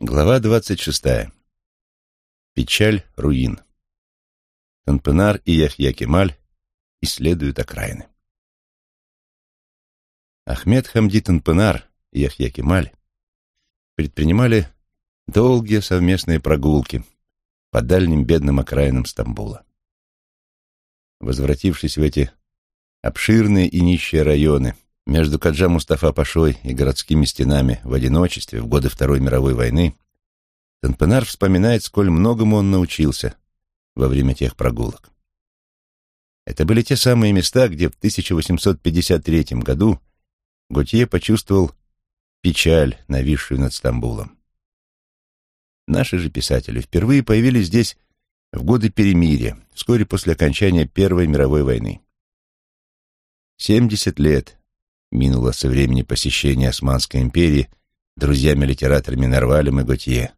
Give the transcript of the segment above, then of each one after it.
Глава двадцать шестая. Печаль руин. Танпенар и Яхья Кемаль исследуют окраины. Ахмед Хамди Танпенар и Яхья Кемаль предпринимали долгие совместные прогулки по дальним бедным окраинам Стамбула. Возвратившись в эти обширные и нищие районы, между Каджа Мустафа Пашой и городскими стенами в одиночестве в годы Второй мировой войны Танпенар вспоминает, сколь многому он научился во время тех прогулок. Это были те самые места, где в 1853 году Готье почувствовал печаль, нависшую над Стамбулом. Наши же писатели впервые появились здесь в годы перемирия, вскоре после окончания Первой мировой войны. Семьдесят лет минуло со времени посещения Османской империи друзьями-литераторами Нарвалем и Готье,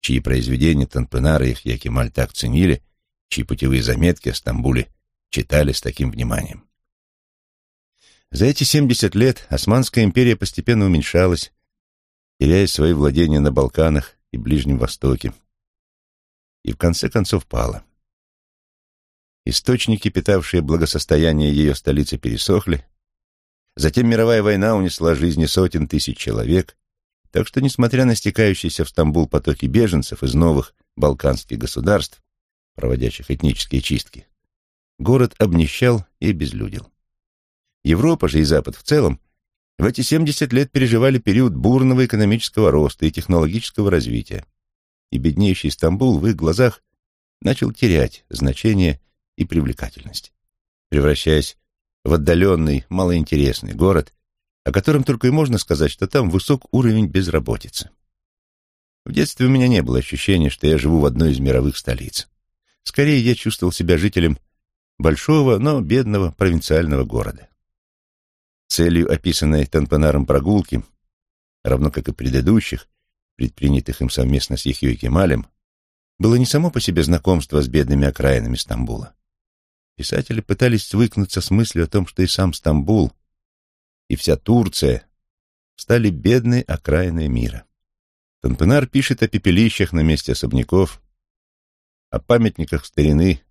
чьи произведения Танпенара и Якималь так ценили, чьи путевые заметки о Стамбуле читали с таким вниманием. За эти семьдесят лет Османская империя постепенно уменьшалась, теряя свои владения на Балканах и Ближнем Востоке, и в конце концов пала. Источники, питавшие благосостояние ее столицы, пересохли, Затем мировая война унесла жизни сотен тысяч человек, так что, несмотря на стекающиеся в Стамбул потоки беженцев из новых балканских государств, проводящих этнические чистки, город обнищал и обезлюдил. Европа же и Запад в целом в эти 70 лет переживали период бурного экономического роста и технологического развития, и беднейший Стамбул в их глазах начал терять значение и привлекательность, превращаясь в отдаленный, малоинтересный город, о котором только и можно сказать, что там высок уровень безработицы. В детстве у меня не было ощущения, что я живу в одной из мировых столиц. Скорее, я чувствовал себя жителем большого, но бедного провинциального города. Целью описанной Танпанаром прогулки, равно как и предыдущих, предпринятых им совместно с Ехьей Кемалем, было не само по себе знакомство с бедными окраинами Стамбула, Писатели пытались свыкнуться с мыслью о том, что и сам Стамбул, и вся Турция стали бедной окраиной мира. Танпенар пишет о пепелищах на месте особняков, о памятниках старины,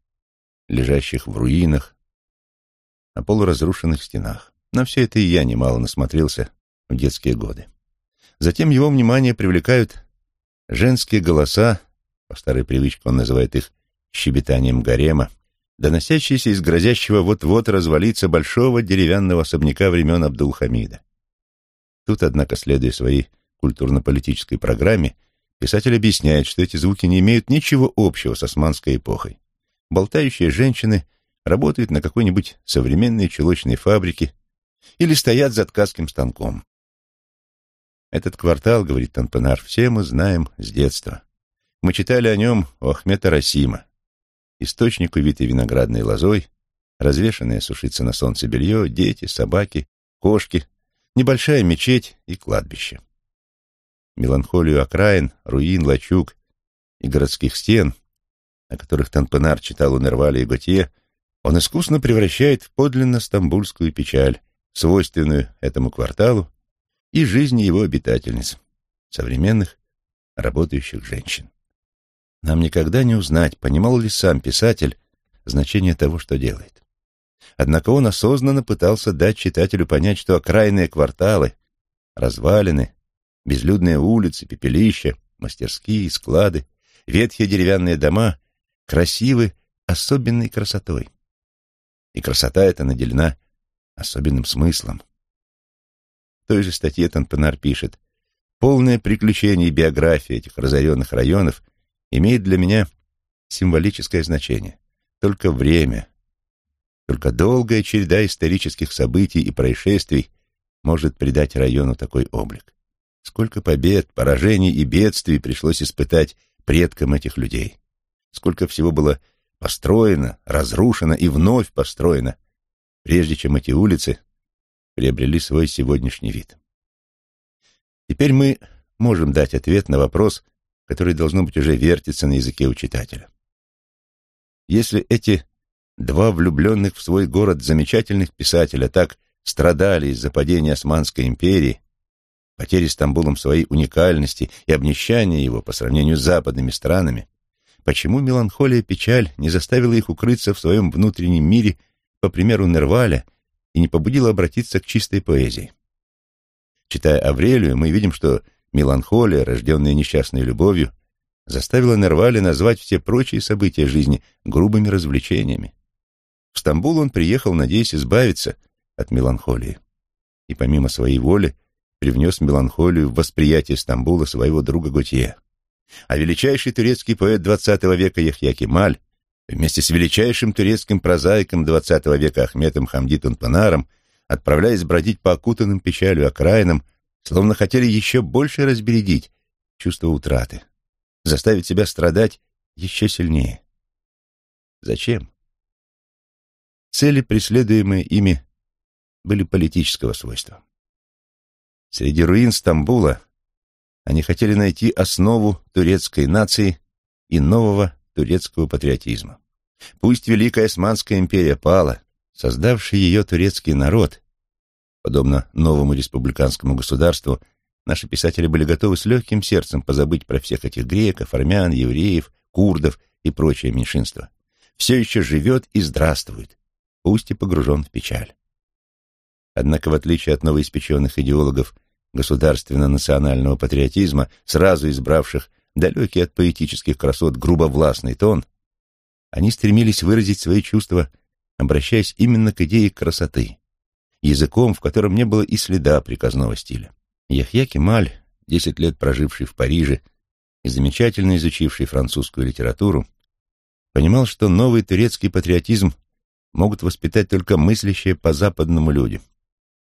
лежащих в руинах, о полуразрушенных стенах. На все это и я немало насмотрелся в детские годы. Затем его внимание привлекают женские голоса, по старой привычке он называет их щебетанием гарема, доносящийся из грозящего вот-вот развалиться большого деревянного особняка времен Абдул-Хамида. Тут, однако, следуя своей культурно-политической программе, писатель объясняет, что эти звуки не имеют ничего общего с османской эпохой. Болтающие женщины работают на какой-нибудь современной чулочной фабрике или стоят за ткацким станком. Этот квартал, говорит Танпенар, все мы знаем с детства. Мы читали о нем у Ахмета Расима, Источник, увитый виноградной лозой, развешанное сушиться на солнце белье, дети, собаки, кошки, небольшая мечеть и кладбище. Меланхолию окраин, руин, лачуг и городских стен, о которых Танпенар читал у Нервали и Готье, он искусно превращает в подлинно стамбульскую печаль, свойственную этому кварталу и жизни его обитательниц, современных работающих женщин. Нам никогда не узнать, понимал ли сам писатель значение того, что делает. Однако он осознанно пытался дать читателю понять, что окраинные кварталы, развалины, безлюдные улицы, пепелища, мастерские, склады, ветхие деревянные дома красивы особенной красотой. И красота эта наделена особенным смыслом. В той же статье Танпенар пишет, полное приключение биографии этих разоренных районов имеет для меня символическое значение. Только время, только долгая череда исторических событий и происшествий может придать району такой облик. Сколько побед, поражений и бедствий пришлось испытать предкам этих людей. Сколько всего было построено, разрушено и вновь построено, прежде чем эти улицы приобрели свой сегодняшний вид. Теперь мы можем дать ответ на вопрос, который, должно быть, уже вертится на языке у читателя. Если эти два влюбленных в свой город замечательных писателя так страдали из-за падения Османской империи, потери Стамбулом своей уникальности и обнищания его по сравнению с западными странами, почему меланхолия и печаль не заставила их укрыться в своем внутреннем мире, по примеру Нерваля, и не побудила обратиться к чистой поэзии. Читая Аврелию, мы видим, что меланхолия, рожденная несчастной любовью, заставила Нерваля назвать все прочие события жизни грубыми развлечениями. В Стамбул он приехал, надеясь избавиться от меланхолии, и помимо своей воли привнес меланхолию в восприятие Стамбула своего друга Готье. А величайший турецкий поэт XX века Яхья Кемаль вместе с величайшим турецким прозаиком XX века Ахметом Хамди Тунпанаром, отправляясь бродить по окутанным печалью окраинам, словно хотели еще больше разбередить чувство утраты, заставить себя страдать еще сильнее. Зачем? Цели, преследуемые ими, были политического свойства. Среди руин Стамбула они хотели найти основу турецкой нации и нового турецкого патриотизма. Пусть Великая Османская империя пала, создавший ее турецкий народ, подобно новому республиканскому государству, наши писатели были готовы с легким сердцем позабыть про всех этих греков, армян, евреев, курдов и прочее меньшинство. Все еще живет и здравствует, пусть и погружен в печаль. Однако, в отличие от новоиспеченных идеологов государственно-национального патриотизма, сразу избравших далекий от поэтических красот грубовластный тон, они стремились выразить свои чувства, обращаясь именно к идее красоты, языком, в котором не было и следа приказного стиля. Яхья Кемаль, десять лет проживший в Париже и замечательно изучивший французскую литературу, понимал, что новый турецкий патриотизм могут воспитать только мыслящие по-западному люди,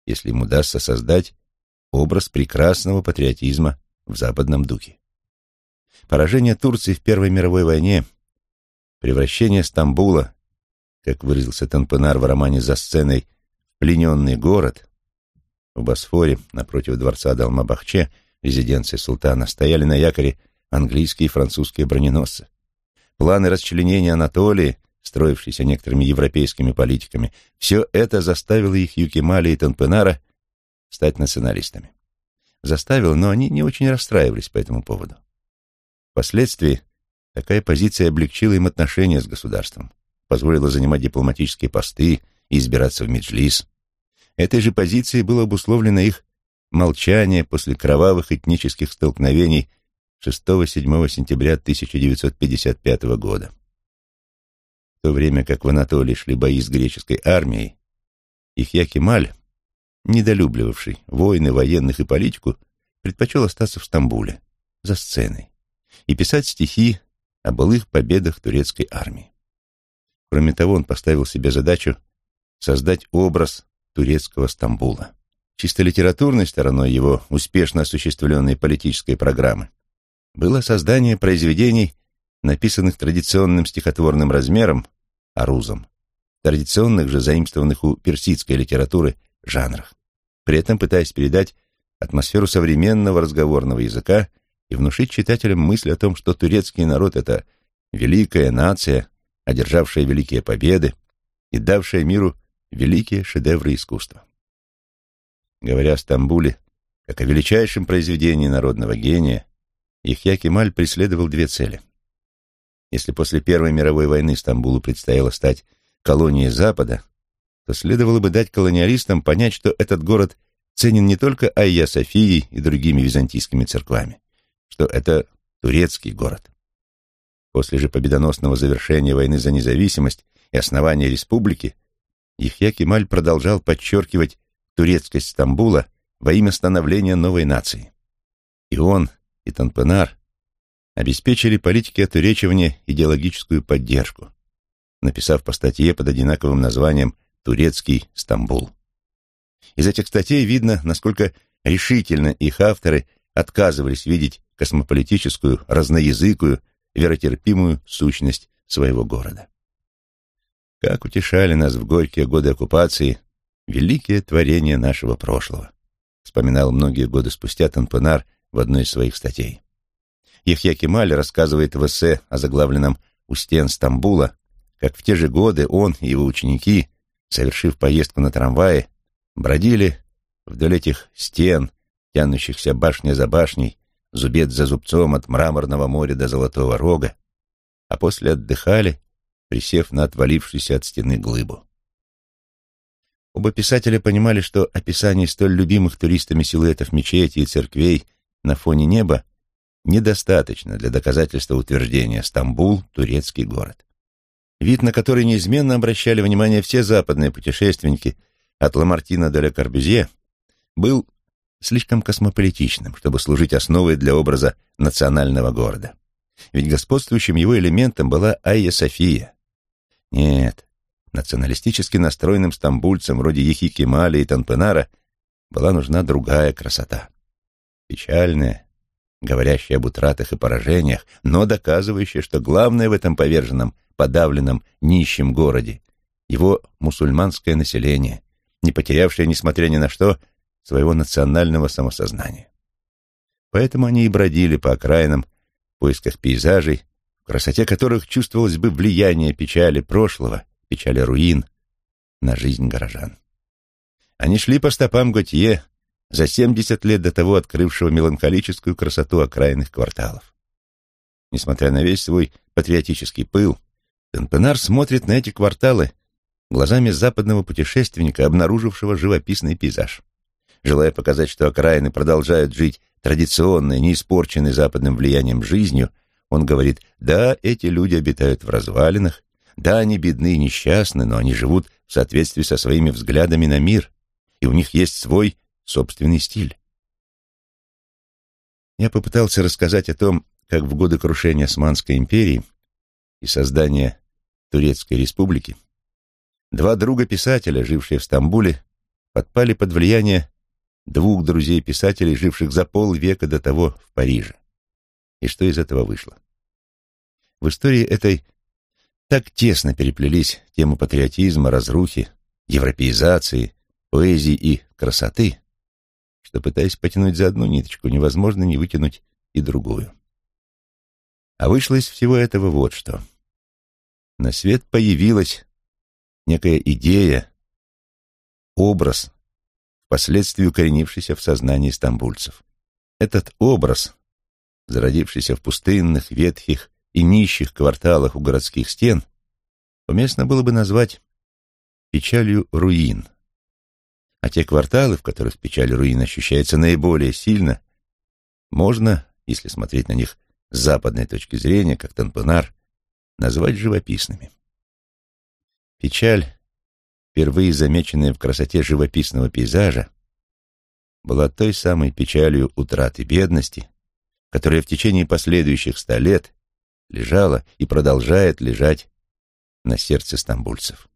если им удастся создать образ прекрасного патриотизма в западном духе. Поражение Турции в Первой мировой войне, превращение Стамбула, как выразился Танпенар в романе «За сценой», плененный город, в Босфоре, напротив дворца Далмабахче, резиденции султана, стояли на якоре английские и французские броненосцы. Планы расчленения Анатолии, строившиеся некоторыми европейскими политиками, все это заставило их Юкимали и Танпенара стать националистами. Заставило, но они не очень расстраивались по этому поводу. Впоследствии такая позиция облегчила им отношения с государством, позволила занимать дипломатические посты и избираться в Меджлис. Этой же позицией было обусловлено их молчание после кровавых этнических столкновений 6-7 сентября 1955 года. В то время как в Анатолии шли бои с греческой армией, Ихья Кемаль, недолюбливавший войны, военных и политику, предпочел остаться в Стамбуле, за сценой и писать стихи о былых победах турецкой армии. Кроме того, он поставил себе задачу создать образ турецкого Стамбула. Чисто литературной стороной его успешно осуществленной политической программы было создание произведений, написанных традиционным стихотворным размером, арузом, традиционных же заимствованных у персидской литературы жанрах, при этом пытаясь передать атмосферу современного разговорного языка и внушить читателям мысль о том, что турецкий народ — это великая нация, одержавшая великие победы и давшая миру великие шедевры искусства. Говоря о Стамбуле, как о величайшем произведении народного гения, Ихья Кемаль преследовал две цели. Если после Первой мировой войны Стамбулу предстояло стать колонией Запада, то следовало бы дать колониалистам понять, что этот город ценен не только Айя Софией и другими византийскими церквами, что это турецкий город. После же победоносного завершения войны за независимость и основания республики Ихья Кемаль продолжал подчеркивать турецкость Стамбула во имя становления новой нации. И он, и Танпенар обеспечили политике отуречивания идеологическую поддержку, написав по статье под одинаковым названием «Турецкий Стамбул». Из этих статей видно, насколько решительно их авторы отказывались видеть космополитическую, разноязыкую, веротерпимую сущность своего города. Как утешали нас в горькие годы оккупации великие творения нашего прошлого, вспоминал многие годы спустя Танпенар в одной из своих статей. Ехья Кемаль рассказывает в эссе о заглавленном «У стен Стамбула», как в те же годы он и его ученики, совершив поездку на трамвае, бродили вдоль этих стен, тянущихся башня за башней, зубец за зубцом от мраморного моря до Золотого Рога, а после отдыхали, присев на отвалившуюся от стены глыбу. Оба писателя понимали, что описание столь любимых туристами силуэтов мечетей и церквей на фоне неба недостаточно для доказательства утверждения Стамбул — турецкий город. Вид, на который неизменно обращали внимание все западные путешественники от Ламартина до Ле был слишком космополитичным, чтобы служить основой для образа национального города. Ведь господствующим его элементом была Айя София. Нет, националистически настроенным стамбульцам вроде Ехи Кемали и Танпенара была нужна другая красота. Печальная, говорящая об утратах и поражениях, но доказывающая, что главное в этом поверженном, подавленном, нищем городе — его мусульманское население, не потерявшее, несмотря ни на что, своего национального самосознания. Поэтому они и бродили по окраинам в поисках пейзажей, в красоте которых чувствовалось бы влияние печали прошлого, печали руин на жизнь горожан. Они шли по стопам Готье, за семьдесят лет до того открывшего меланхолическую красоту окраинных кварталов. Несмотря на весь свой патриотический пыл, Тенпенар смотрит на эти кварталы глазами западного путешественника, обнаружившего живописный пейзаж. Желая показать, что окраины продолжают жить традиционной, не испорченной западным влиянием жизнью, он говорит, да, эти люди обитают в развалинах, да, они бедны и несчастны, но они живут в соответствии со своими взглядами на мир, и у них есть свой собственный стиль. Я попытался рассказать о том, как в годы крушения Османской империи и создания Турецкой республики два друга писателя, жившие в Стамбуле, подпали под влияние двух друзей-писателей, живших за полвека до того в Париже. И что из этого вышло? В истории этой так тесно переплелись темы патриотизма, разрухи, европеизации, поэзии и красоты, что, пытаясь потянуть за одну ниточку, невозможно не вытянуть и другую. А вышло из всего этого вот что. На свет появилась некая идея, образ, впоследствии укоренившийся в сознании стамбульцев. Этот образ, зародившийся в пустынных, ветхих и нищих кварталах у городских стен, уместно было бы назвать печалью руин. А те кварталы, в которых печаль руин ощущается наиболее сильно, можно, если смотреть на них с западной точки зрения, как Танпанар, назвать живописными. Печаль впервые замеченная в красоте живописного пейзажа, была той самой печалью утраты бедности, которая в течение последующих ста лет лежала и продолжает лежать на сердце стамбульцев.